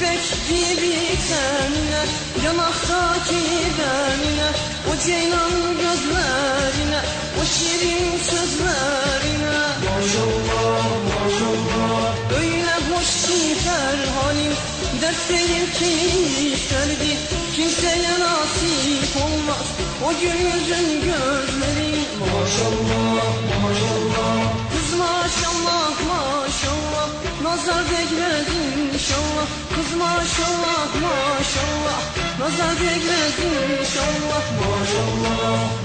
İpek gibi tenine Yanaktaki benine O ceylan gözlerine O şirin sözlerine. Maşallah maşallah Öyle hoş ki her halin Dert değil ki derdi Kimseye nasip olmaz. O gül yüzün Maşallah maşallah Kız maşallah maşallah. Nazar değmez inşallah maşallah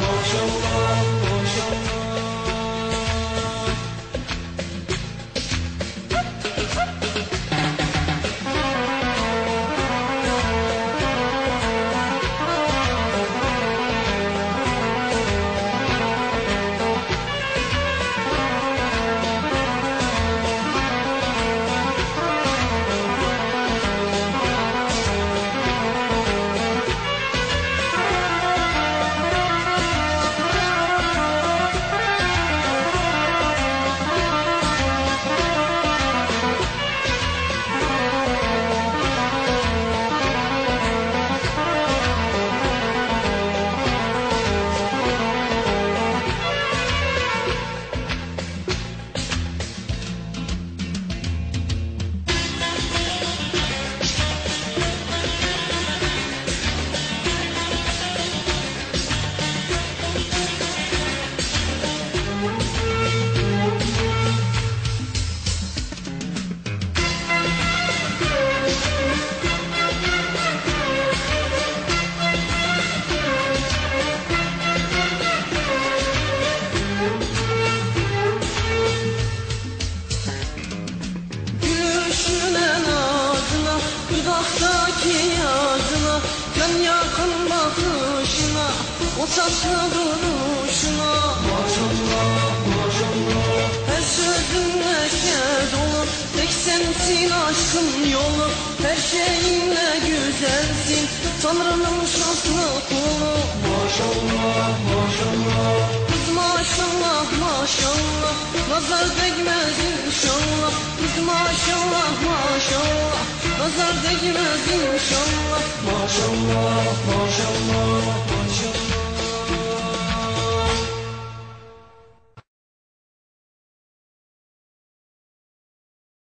Yazına Can yakın bakışına O tatlı duruşuna. Maşallah maşallah. Her sözün neşe dolu Tek sensin aşkın yolu. Her şeyinle güzelsin Tanrı'nın şanslı kulu. Maşallah maşallah. Kız maşallah maşallah Nazar değmez inşallah. Kız maşallah maşallah Nazarda girmezmiş Allah Maşallah maşallah.